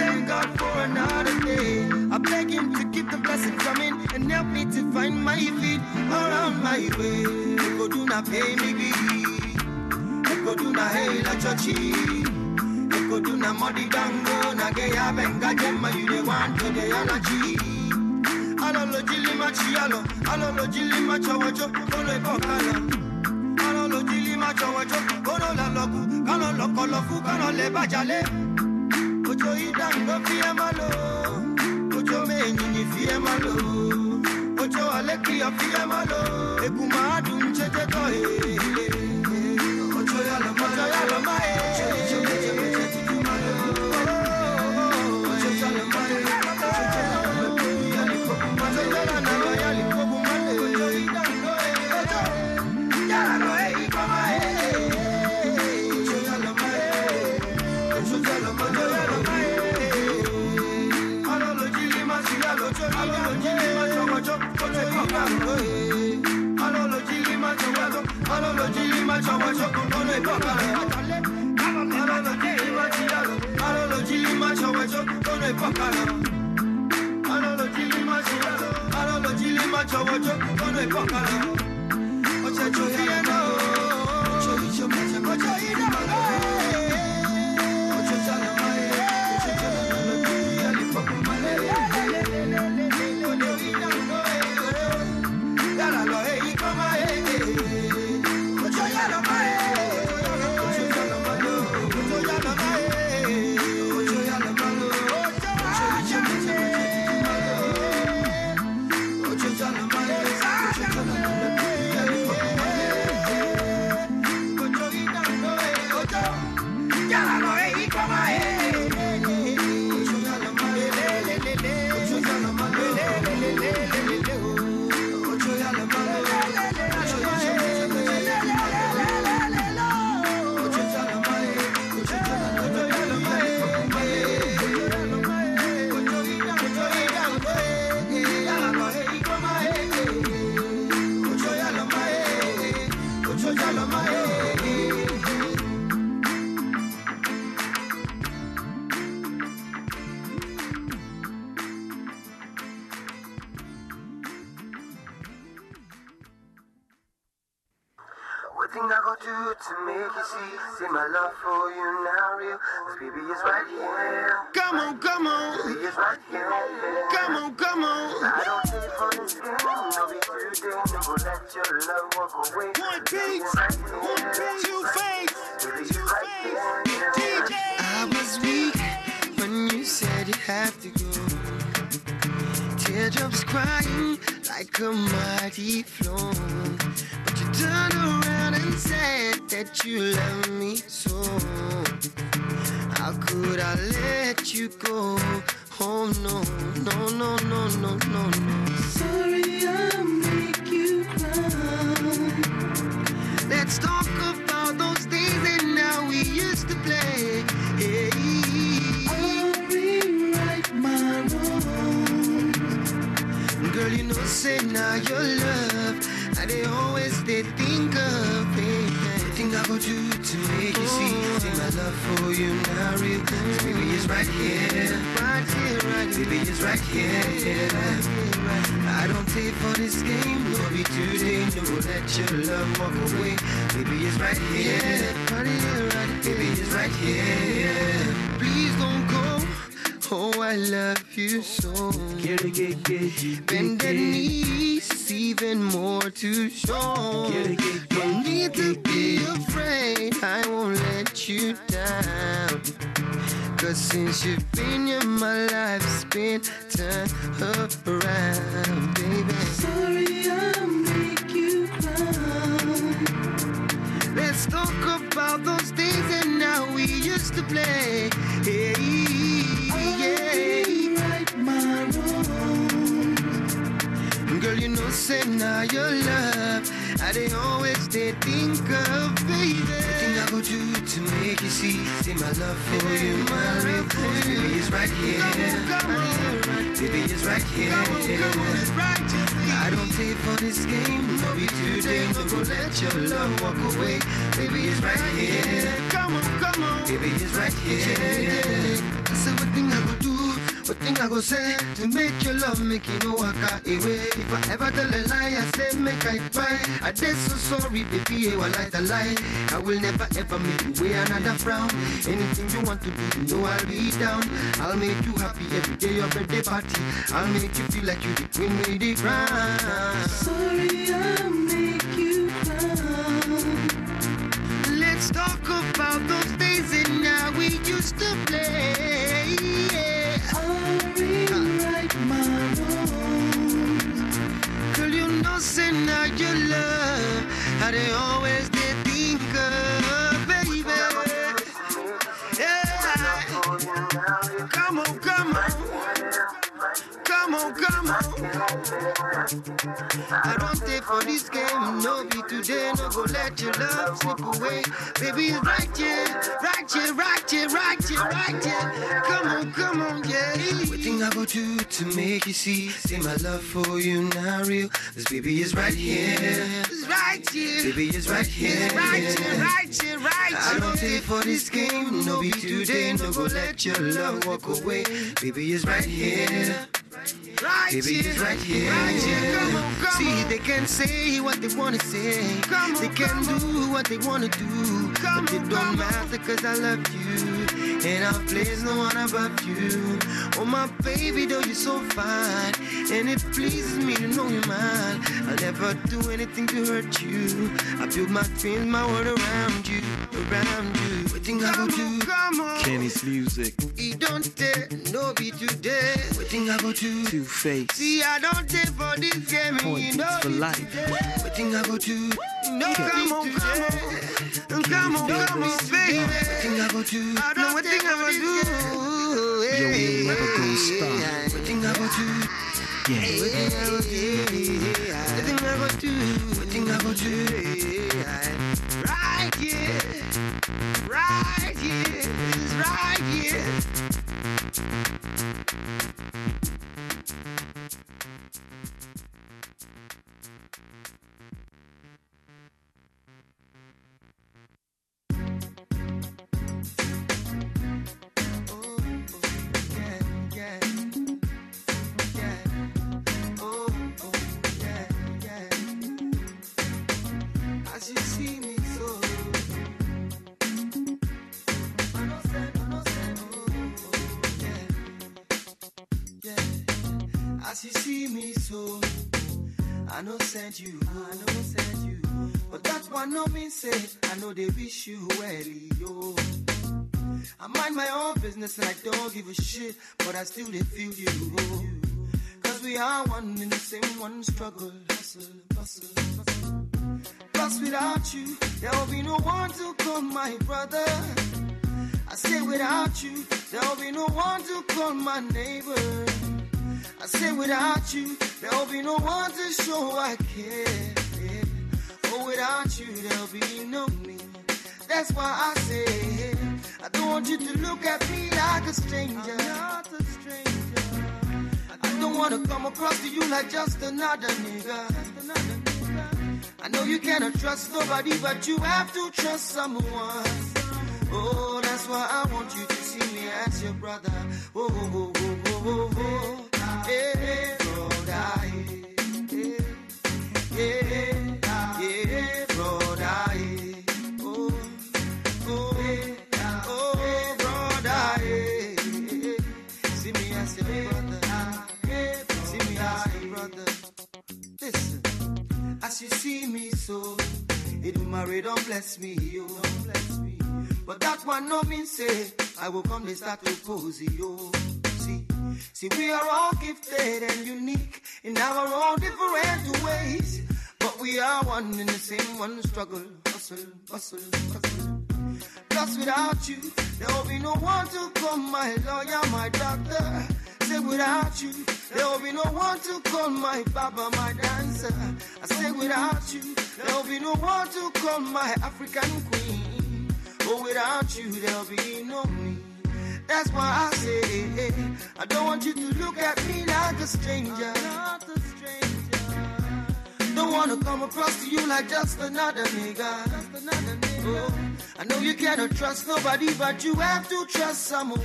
thank God for another day. I beg Him to keep the blessings coming and help me to find my feet around my way. Go do not pay me be. Go do not hey la chachi. Go do not muddy dango na gay abenga jemma you the want to the allergy. Alolo jili machi alo, alolo jili macho wacho, kolo ipokala. Alolo jili macho wacho, kolo la loku, kalo loko lofu, kalo le bajale. Ojo idango ojo menyinyi fie malo. To Pakala. Alolo jili macho, this game. No be today. No go let your love walk away. Baby is right here. Right. Baby is right here. Please don't go. Oh, I love you so. Bend the knees, even more to show. No need to be afraid, I won't let you down. Cause since you've been here, my life's been turned around, baby. Sorry, I make you cry. Let's talk about those days and now we used to play. Hey, yeah. I Right my wrongs. Girl, you know, say now your love. I they always they think of, baby. Think I go do to make you see? See my love for you, my real Baby is right here. Baby is right here. I don't take for this game. No be today. No go let your love walk away. Baby is right here. Come on, come on. Baby is right here. I said what thing I go what thing I go say to make your love make you know I got away. If I ever tell a lie, I say make I cry. I did so sorry, baby, I will like a lie. I will never ever make you wear another frown. Anything you want to do, you know I'll be down. I'll make you happy every day your birthday party. I'll make you feel like you the queen with the crown. Sorry, I'll make you cry. Let's talk about those days and now we used to play. Say now your love. How they always Come on. I don't take for this game, no be today, no go let your love slip away. Baby, it's right here, right here, right here, right here, right here. Come on, come on, yeah. What thing I go do to make you see? See my love for you now real. This baby is right here. It's right here. Baby is right here. Right here, right here, right here. I don't here. take for this game. No be today. No go let your love walk away. Baby is right here. Right Baby here, is right here. Right here, come on, come See, on. they can say what they wanna say. Come on, they can come on. do what they wanna do. Come but it don't come matter cause I love you. And I'll place no one above you. Oh my baby, though you're so fine. And it pleases me to know you're mine. I'll never do anything to hurt you. I build my dreams, my world around you, around you. What thing I go Come on, do? come on. Kennis Music, He don't tell, no be today. What thing I go do? Two Face, See, I don't take for this game, you Pointers know. for life. What thing I go do? No, come on, come on. Come on, come on, baby. What thing I go do? I don't what thing I'm gonna do. Yo, we never gonna stop. What thing I go do? Yeah, What thing I go do? What thing I go do? What thing I go do? Right here, right here, right here. Thank you. As you see me so I know send you, I know send you. But that one no mean say I know they wish you well, yo. I mind my own business and I don't give a shit, but I still they feel you. Oh. Cause we are one in the same one struggle, hustle, bustle, bustle. Plus without you, there'll be no one to call my brother. I say without you, there'll be no one to call my neighbor. I say without you, there'll be no one to show I care. Oh, without you, there'll be no me. That's why I say, I don't want you to look at me like a stranger. a stranger. I don't want to come across to you like just another nigga. I know you cannot trust nobody, but you have to trust someone. Oh, that's why I want you to see me as your brother. Oh, oh, oh, oh, oh, oh, as you see me so, it marry don't bless me, yo. Don't bless me. But that one no mean say I will come they start to pose yo. See, we are all gifted and unique in our own different ways. But we are one in the same one struggle, hustle, bustle, hustle. Plus without you, there will be no one to call my lawyer, my doctor. Say without you, there will be no one to call my baba, my dancer. I say without you, there will be no one to call my African queen. Oh, without you, there'll be no me. That's why I say, I don't want you to look at me like a stranger. Not a stranger. Don't wanna come across to you like just another nigga. Just another nigga. Oh, I know you cannot trust nobody, but you have to trust someone.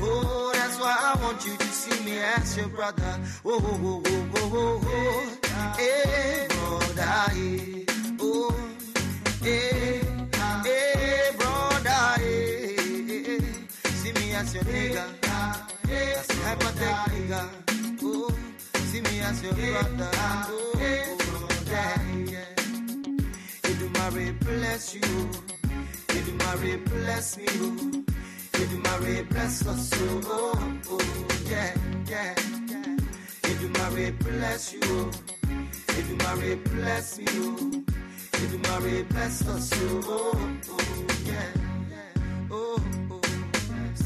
Oh, that's why I want you to see me as your brother. Oh, oh, oh, oh, oh, oh, oh. Hey, brother, hey. Oh, hey, as your nigga. As a hypothetical nigga. Oh, see me as your brother. Oh, oh, yeah. Edumare bless you. Edumare bless me. Oh. Edumare bless us. Oh, oh, yeah, yeah. Edumare bless you. Oh. Edumare bless me. Oh. Edumare bless us. Oh, oh, yeah.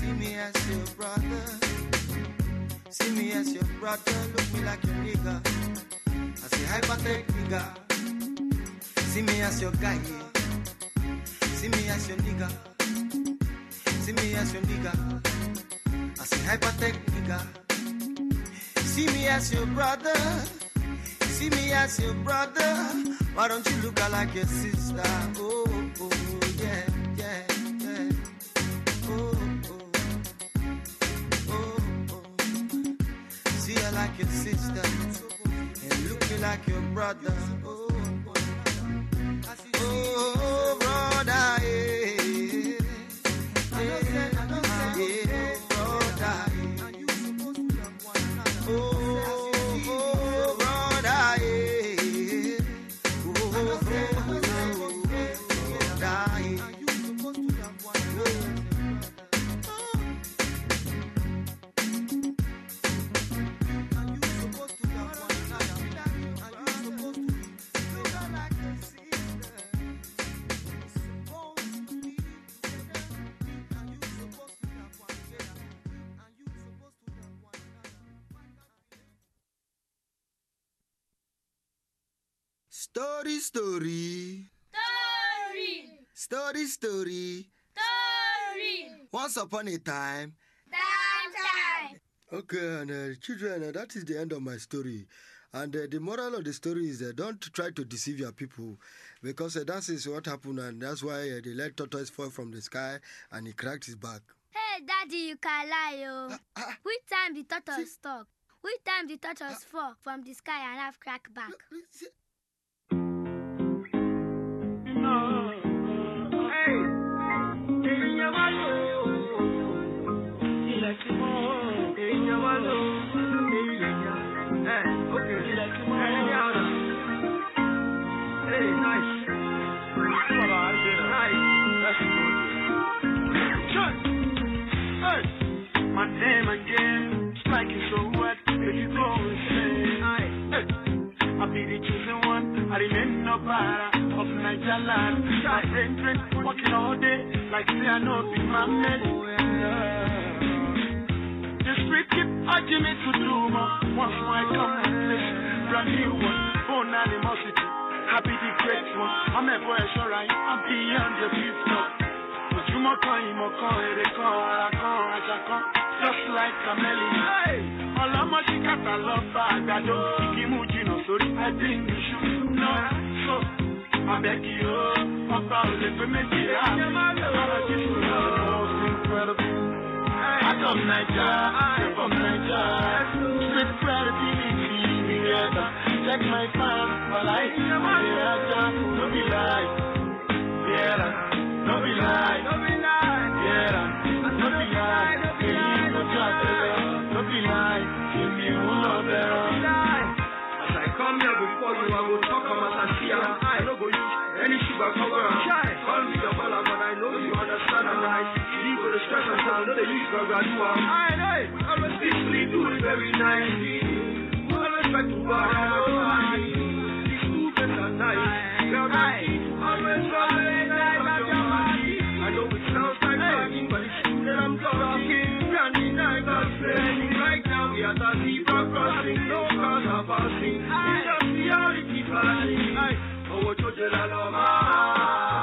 See me as your brother. See me as your brother. Look me like a nigga. I say hypertech nigga. See me as your guy. Yeah. See me as your nigga. See me as your nigga. I say hypertech nigga. See me as your brother. See me as your brother. Why don't you look like your sister? Oh, like your sister. And look me like your brother. Oh, oh, oh brother, yeah. Story, story. Story. Story, story. Story. Once upon a time. Time, time. Okay, and uh, children, uh, that is the end of my story. And uh, the moral of the story is uh, don't try to deceive your people because uh, that is what happened, and that's why uh, they let tortoise fall from the sky and he cracked his back. Hey, Daddy, you can lie, oh. Ah, ah. Which time the tortoise talk? Which time the tortoise fall from the sky and have crack back? My name again, striking so what? If you go insane, I, I be the chosen one. I remain no para of Niger land. My brain drain, working all day like say I know be my man. Oh, the street keep urging me to do more. Once more I come with this brand new one, born animosity. Happy the great one. I'm a boy, sure I am beyond the beat stop. ojúmọ́ kan ìmọ̀ kan èrè kan ara kan àṣà kan just like chameleon. sí kàtà lọ bá àgbàdo ìkímú jìnnà sórí ẹbí ìṣú náà so àbẹ̀kì o ọba ò lè pé méjì rà ara jésù náà most incredible. Adam Naija, from Naija, street credibility together. Check my fan, but I my Raja, no be lie. Yeah, lie. No be lie. Yeah, no be lie. Èyí ló jáde lọ, no be lie. Èmi ò lọ bẹ̀rẹ̀. As I come here before you, I will talk as I see am. I no go use any sugar cover. Call me your father, but I know you understand am right. You go to stress am down, no dey use do am. I know. Always peacefully do it very nicely. Always try to buy am. These reality flashing. Owó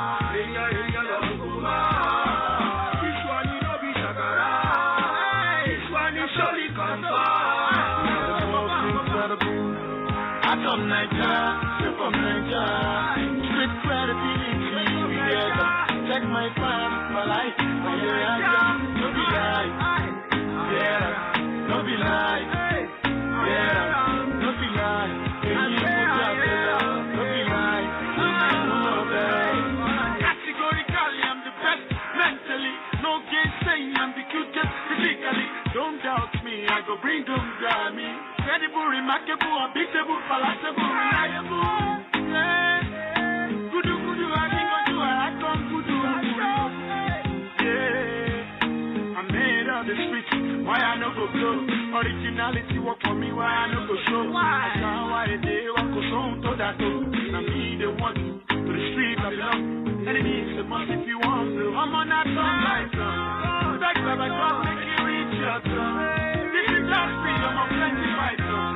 Don't doubt me, I go bring them Grammy. Credible, remarkable, unbeatable, palatable, reliable. Yeah. Kudu kudu, I think I do, I come kudu. Yeah. I'm made of the streets, why I no go blow? Originality work for me, why I no go show? I can't why they walk go song to that door. Now me the one to the street I belong. Enemies the must if you want to. I'm on that song like song. Back by my God, make you reach your tongue. This is just to this song.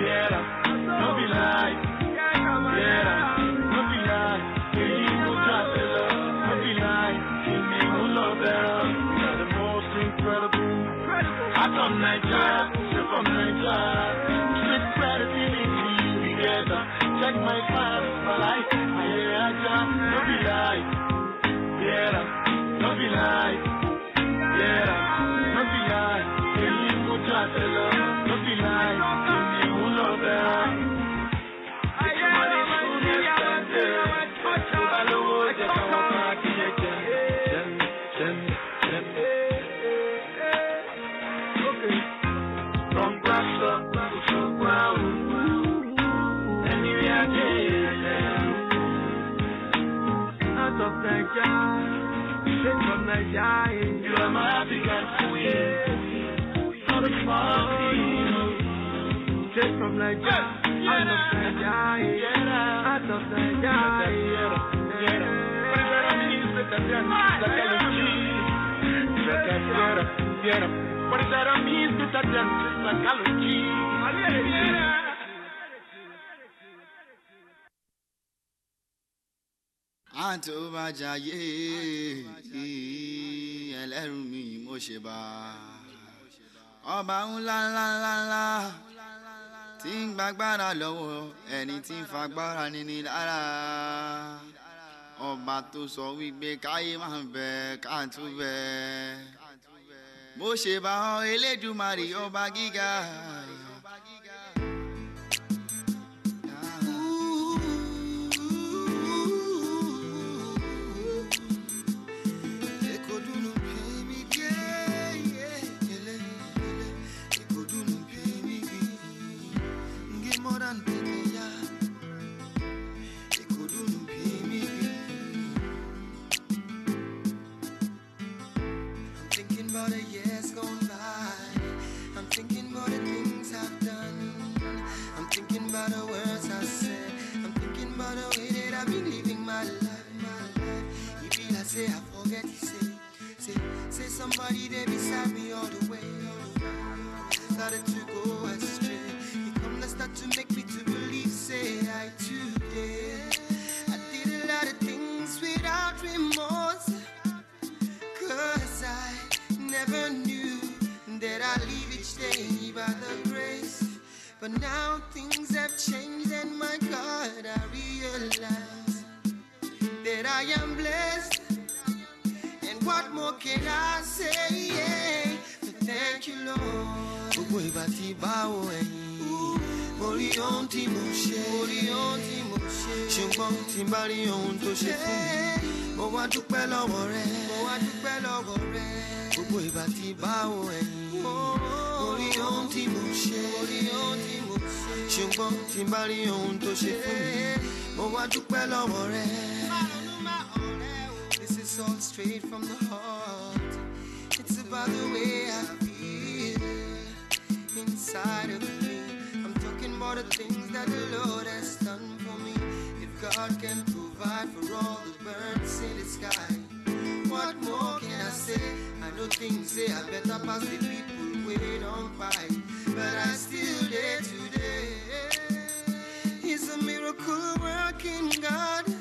You're Straight from Nigeria, out of Nigeria, out of Nigeria. What is that I mean to that dance like allergy? àǹtí ó bá jayé ẹlẹ́rù mi mo ṣe bá ọba ńlá ńlá ńlá ńlá tí ń gbàgbára lọ́wọ́ ẹni tí ń fagbára níní lára ọba tó sọ wípé káyé máa ń bẹ káàtó bẹ mo ṣe bá ọ elédùmarè ọba gíga. Somebody there beside me all the way. Started to go astray. You come to start to make me to believe, say I today. I did a lot of things without remorse. Cause I never knew that I'd live each day by the grace. But now things have changed, and my God, I realize that I am blessed. What more can I say? Yeah. But thank you, Lord. Gbogbo ìgbà tí bá wo ẹ̀yìn, mo rí ohun tí mo ṣe. Mo rí ohun tí mo ṣe. Ṣùgbọ́n tí bá rí ohun tó ṣe fún mi, mo wá dúpẹ́ lọ́wọ́ rẹ̀. Mo wá dúpẹ́ lọ́wọ́ rẹ̀. Gbogbo ìgbà tí bá wo ẹ̀yìn, mo rí ohun tí mo ṣe. Mo rí ohun tí mo ṣe. Ṣùgbọ́n tí bá rí ohun tó ṣe fún mi, mo wá dúpẹ́ lọ́wọ́ rẹ̀. Is all straight from the heart. It's about the way I feel inside of me. I'm talking about the things that the Lord has done for me. If God can provide for all the birds in the sky, what more can I say? I know things say I better pass the people wait on by, but I still there today. He's a miracle working God.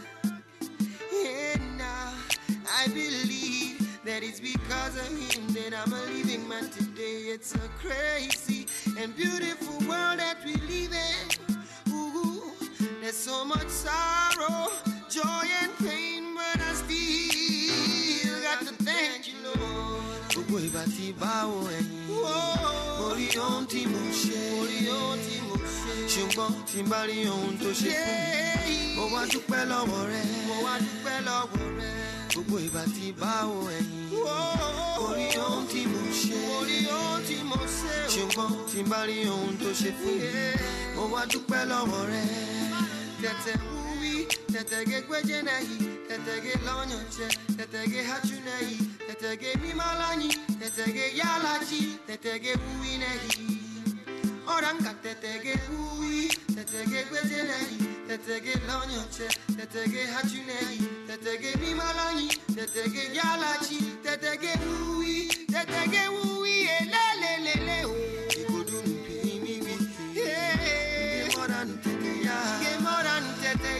I believe that it's because of Him that I'm a living man today. It's a crazy and beautiful world that we live in. Ooh, there's so much sorrow, joy, and pain, but I still got to thank you, Lord. Gbogbo ìgbà tí bá wo ẹ̀yìn, mo rí ohun tí mo ṣe. Ṣùgbọ́n tí n bá rí ohun tó ṣe fún mi, mo wá dúpẹ́ lọ́wọ́ rẹ̀. Mo wá dúpẹ́ lọ́wọ́ rẹ̀. Gbogbo ìgbà tí bá wo ẹ̀yìn, mo rí ohun tí mo ṣe. Mo rí ohun tí mo ṣe. Ṣùgbọ́n tí bá rí ohun tó ṣe fún mi, mo wá dúpẹ́ lọ́wọ́ rẹ̀. Tẹ̀tẹ̀ wúwí, tẹ̀tẹ̀ gé gbẹ́jẹ́ náà tẹ̀tẹ̀ gé lọ́yàn jẹ, tẹ̀tẹ̀ gé hájú náà tẹ̀tẹ̀ gé mímọ́ láyìn, tẹ̀tẹ̀ gé yálà jí, tẹ̀tẹ̀ gé wúwí náà. Oranga tetege ui, tetege gwezelei, tetege lonyoche, tetege hachunei, tetege mimalani, tetege yalachi, tetege ui, tetege ui, elelelele o. Ikudunu pimi mi, yeah. Moran tete ya, ge moran tete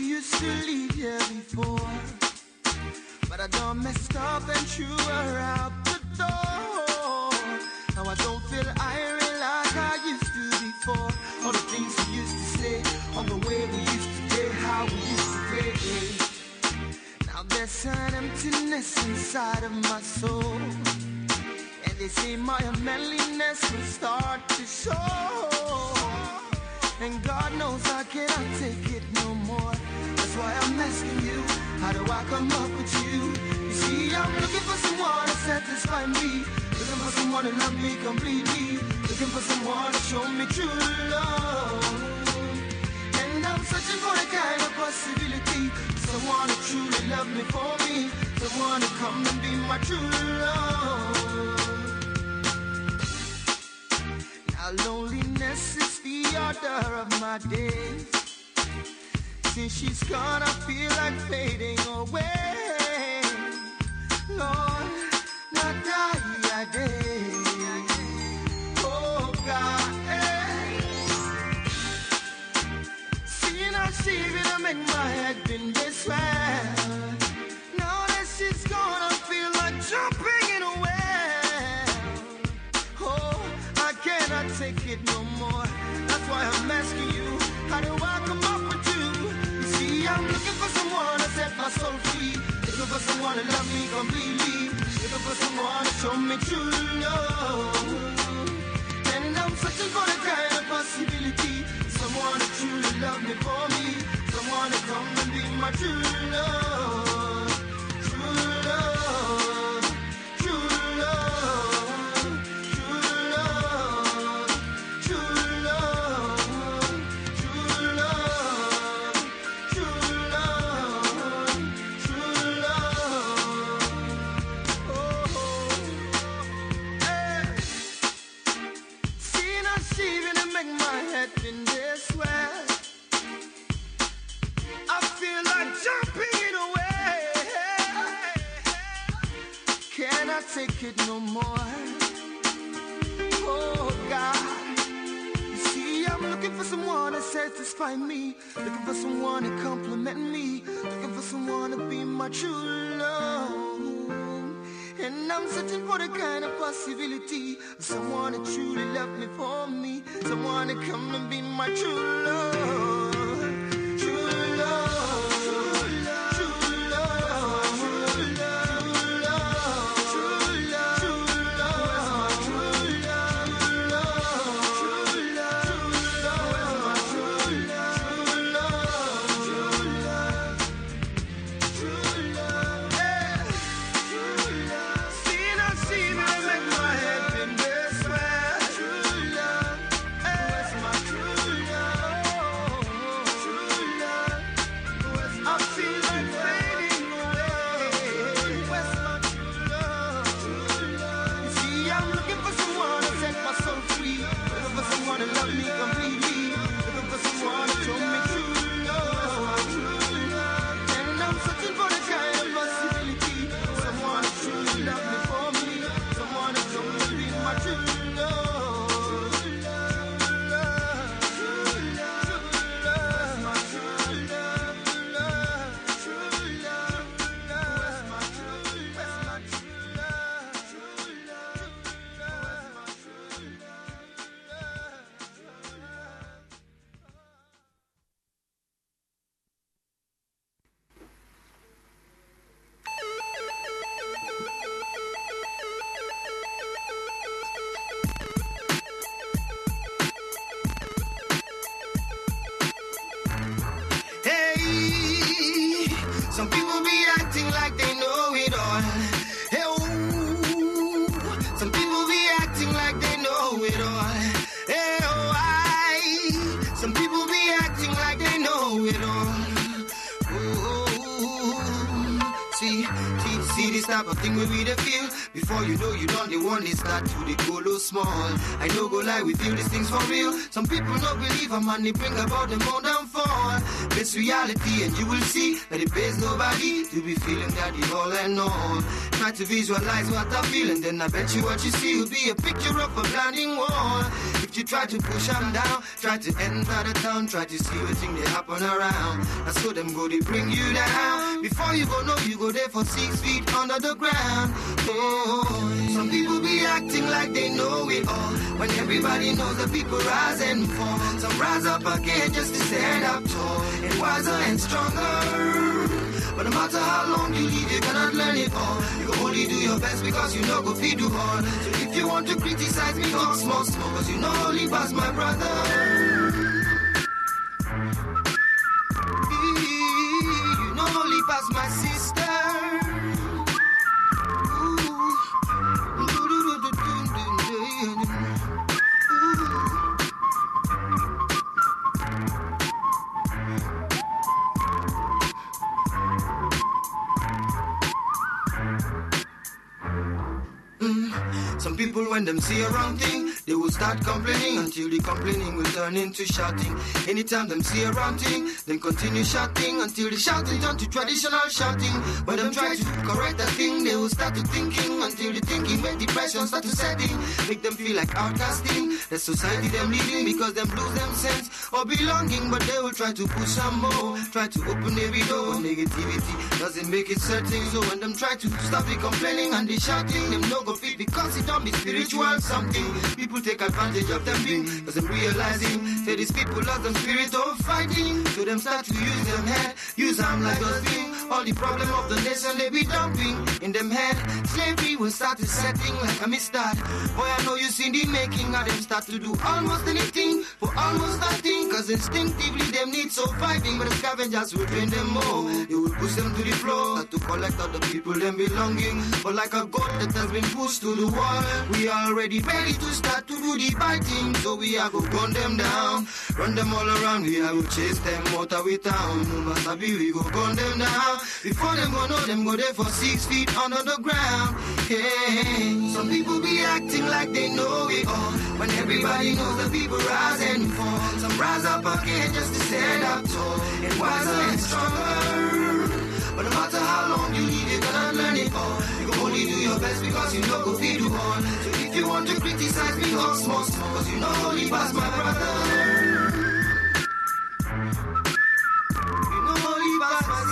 used to leave here before. But I up and out the door. Now I don't feel like I used to before. All the things used to say, all the way we used to how we used to play. Now there's an emptiness inside of my soul. And they say my manliness will start to show. And God knows I cannot take it no more. That's why I'm asking you, how do I come up with you? You see, I'm looking for someone to satisfy me. Looking for someone to love me completely. Looking for someone to show me true love. And I'm searching for the kind of possibility. Someone to truly love me for me. Someone to come and be my true love. Now loneliness is the order of my days. Since she's gone, I feel like fading away. Lord, not die a day. Oh God, eh. See now she gonna make my head in this way. It no more. That's why I'm asking you, how do I come up with you? You see, I'm looking for someone to set my soul free. Looking for someone to love me completely. Looking for someone to show me true love. And I'm searching for the kind of possibility. Someone to truly love me for me. Someone to come and be my true love. No more? Oh God. You see, I'm looking for someone to satisfy me. Looking for someone to compliment me. Looking for someone to be my true love. And I'm searching for the kind of possibility of someone that truly love me for me. Someone to come and be my true love. Nothing feel. Before you know you done the one, is that to the good small. I know go lie with you, this thing's for real. Some people don't believe man, they bring about them own downfall. It's reality, and you will see that it pays nobody to be feeling that you all and all. Try to visualize what I feel, and then I bet you what you see will be a picture of a blinding wall. If you try to push them down, try to enter the town, try to see what thing they happen around. I saw them go, they bring you down. Before you go, know you go there for six feet under the ground. Oh, some people be acting like they know it all. When everybody knows that people rise and fall. Some rise up again just to stand up tall and wiser and stronger. But no matter how long you live, you cannot learn it all. You only do your best because you know go feed you all. So if you want to criticize me, talk small, small, cause you know only pass my brother. You know only pass my sister. People, when them see a wrong thing, they will start complaining until the complaining will turn into shouting. Anytime them see a wrong thing, then continue shouting until the shouting turn to traditional shouting. When them try to correct that thing, they will start to thinking until the thinking make depression start to setting. Make them feel like outcasting. The society them leading because them lose them sense or belonging, but they will try to push some more. Try to open every door. Negativity doesn't make it certain. So when them try to stop the complaining and the shouting, them no go fit because it don't be spiritual something. People take advantage of them being, them realizing, say these people lost the spirit of fighting. So them start to use them head, use them like a thing. All the problem of the nation they be dumping in them head. Slavery will start to setting like a mistart. Boy, I know you seen the making of them start to do almost anything for almost nothing. Cause instinctively them need surviving, but the scavengers will drain them more. They will push them to the floor, to collect other people them belonging. But like a goat that has been pushed to the wall, we already ready to start to do the biting. So we are go gun them down, run them all around. We are go chase them out of we town. Matter be we go gun them down. Before them go know them go there for six feet under the ground. Hey, some people be acting like they know it all. When everybody knows that people rise and fall. Some rise up again just to stand up tall and wiser and stronger. But no matter how long you live, you cannot learn it all. You can only do your best because you know go feed you all. So if you want to criticize me, small, cause you know only pass my brother. You know only pass my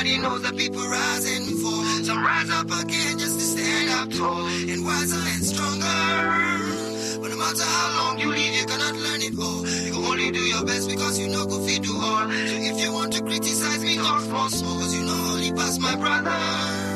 Everybody knows that people and fall. Some rise up again just to stand up tall and wiser and stronger. But no matter how long you live, you cannot learn it all. You can only do your best because you know go feed do all. So if you want to criticize me, talk small, small, cause you know only pass my brother.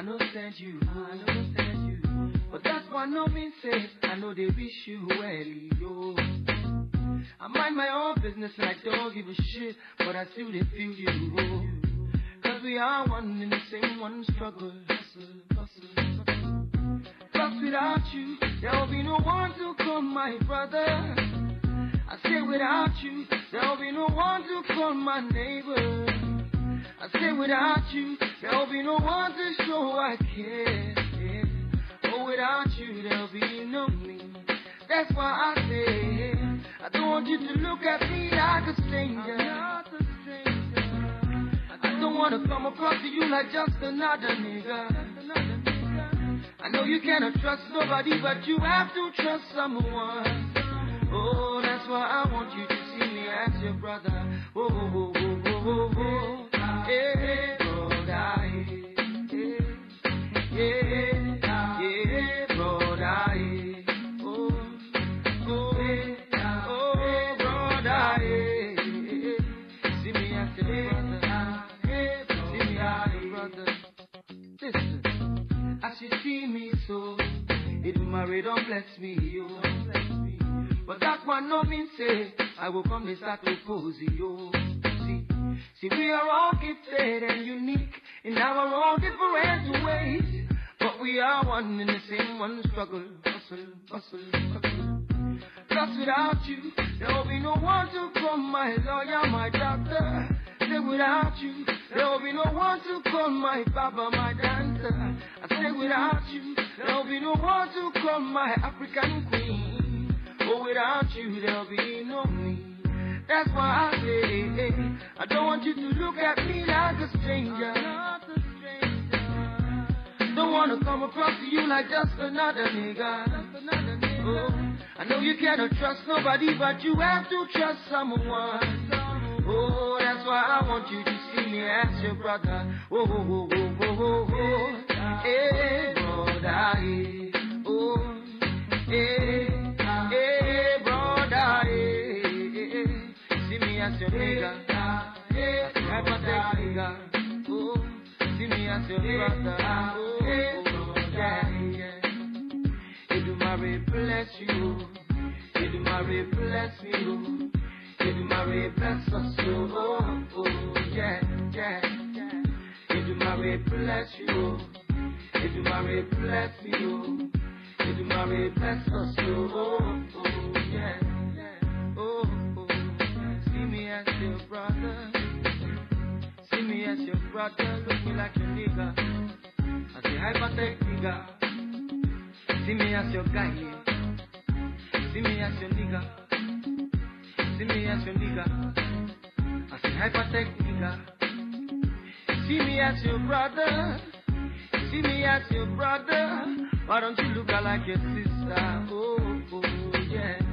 I know send you, I know send you. But that's why no mean says I know they wish you well, yo. I mind my own business and I don't give a shit, but I still they feel you, oh. Cause we are one in the same one struggle. Plus without you, there'll be no one to call my brother. I say without you, there'll be no one to call my neighbor. I say without you, there'll be no one to show I care. yeah. Oh, without you, there'll be no me. That's why I say, I don't want you to look at me like a stranger. I don't want to come across to you like just another nigga. I know you cannot trust nobody, but you have to trust someone. Oh, that's why I want you to see me as your brother. Oh, oh, oh, oh, oh, oh, oh. Oh, oh, oh, married don't bless me, yo. But that one no mean say I will come to start to pose yo. See, we are all gifted and unique in our own different ways. But we are one in the same one struggle, hustle, hustle, hustle. Cause without you, there will be no one to call my lawyer, my doctor. Say without you, there will be no one to call my baba, my dancer. I say without you, there will be no one to call my African queen. Oh, without you, there'll be no me. That's why I say, I don't want you to look at me like a stranger. Don't wanna come across to you like just another nigga. Oh, I know you cannot trust nobody, but you have to trust someone. Oh, that's why I want you to see me as your brother. Oh, oh, oh, oh, oh, oh, oh. Hey, brother. Oh, hey, as your nigga. Hey, hypertext nigga. Oh, see me as your brother. Oh, oh, yeah, yeah. Edumare bless you. Edumare bless oh. Edumare bless us. Oh, oh, yeah, yeah. Edumare bless you. Bless us. Oh, oh, yeah, yeah. Oh, me as your brother. See me as your brother, looking like your nigga. As a hypertech nigga. See me as your guy. See me as your nigga. See me as your nigga. As a hypertech nigga. See me as your brother. See me as your brother. Why don't you look like your sister? Oh, oh, yeah.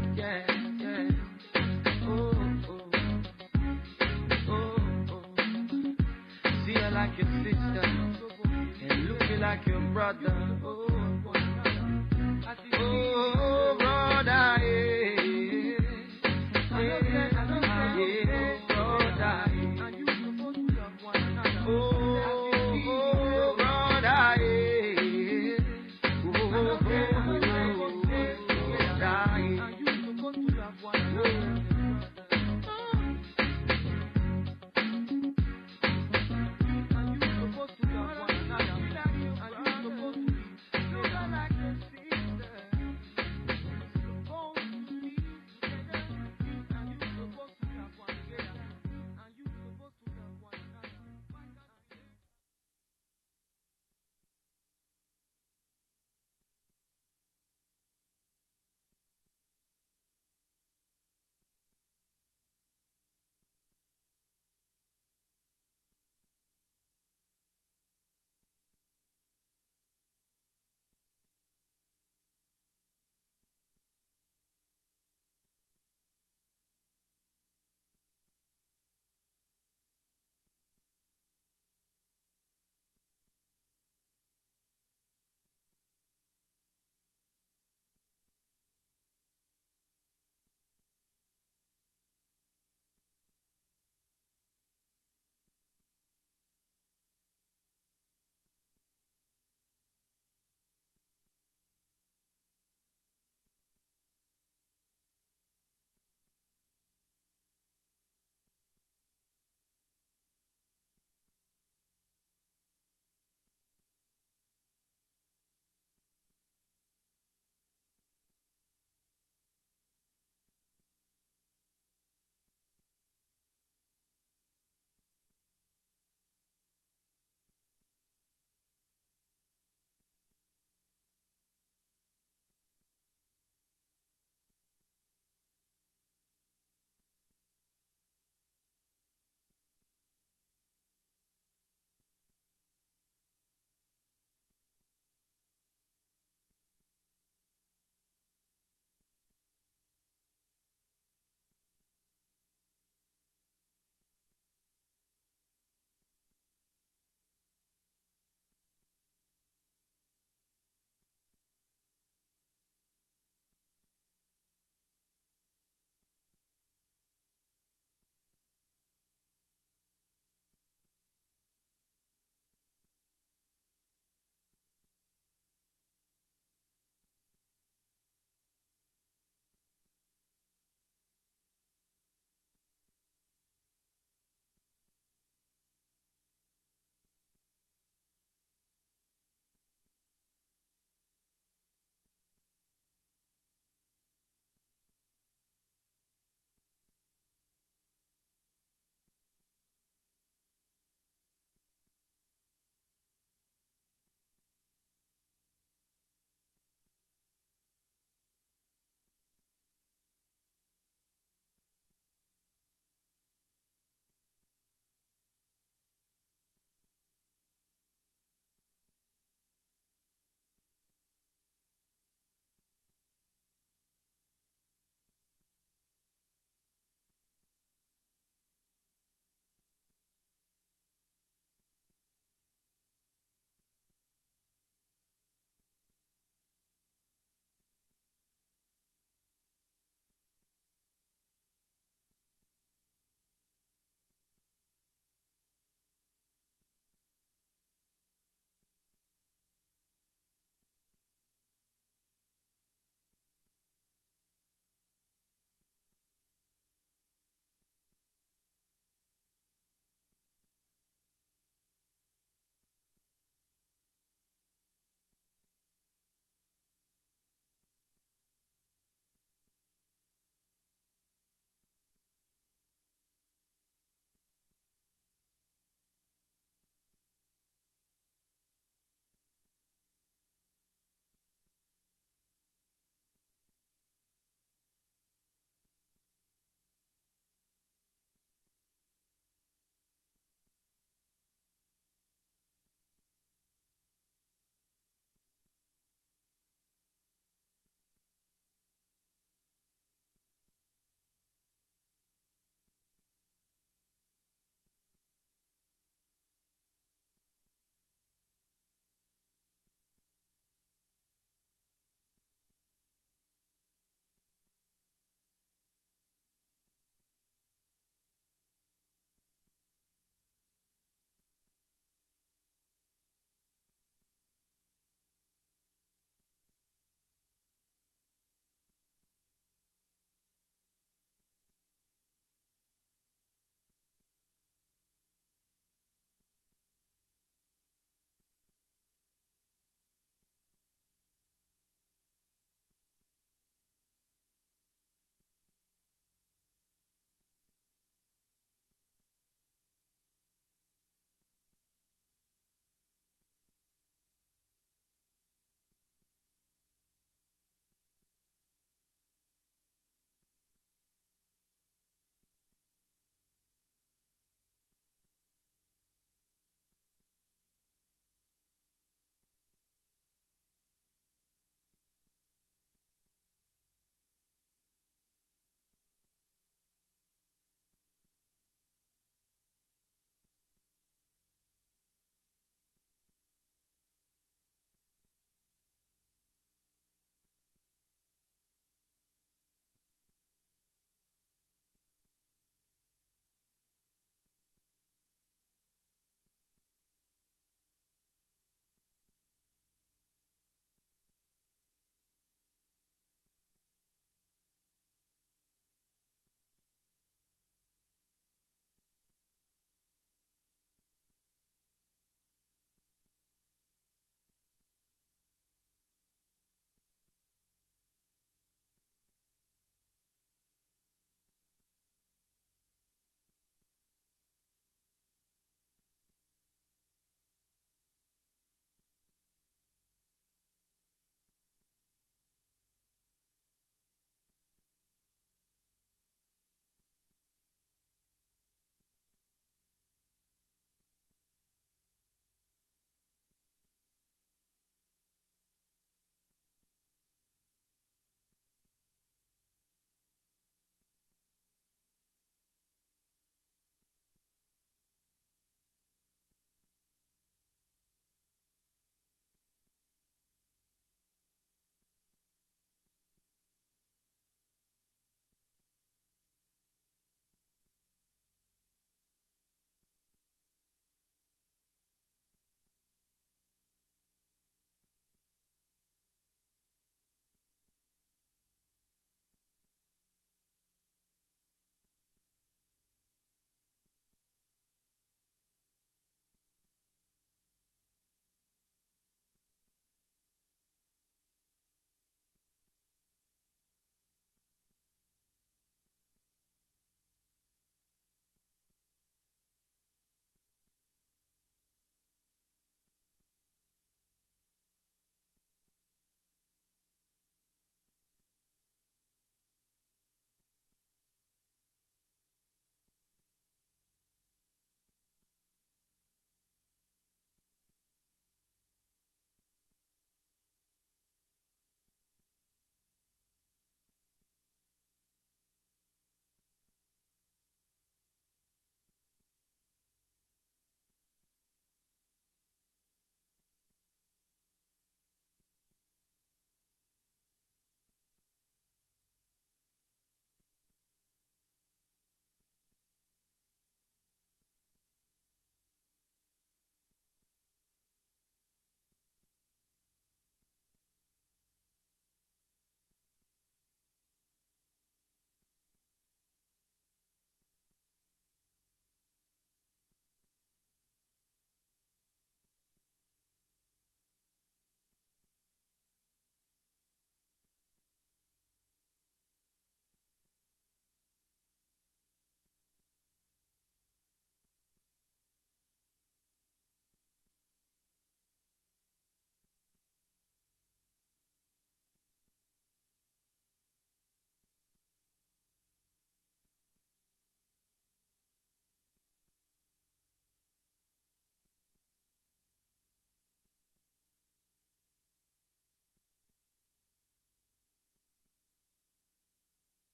like your brother. Oh, oh, oh, oh brother, yeah.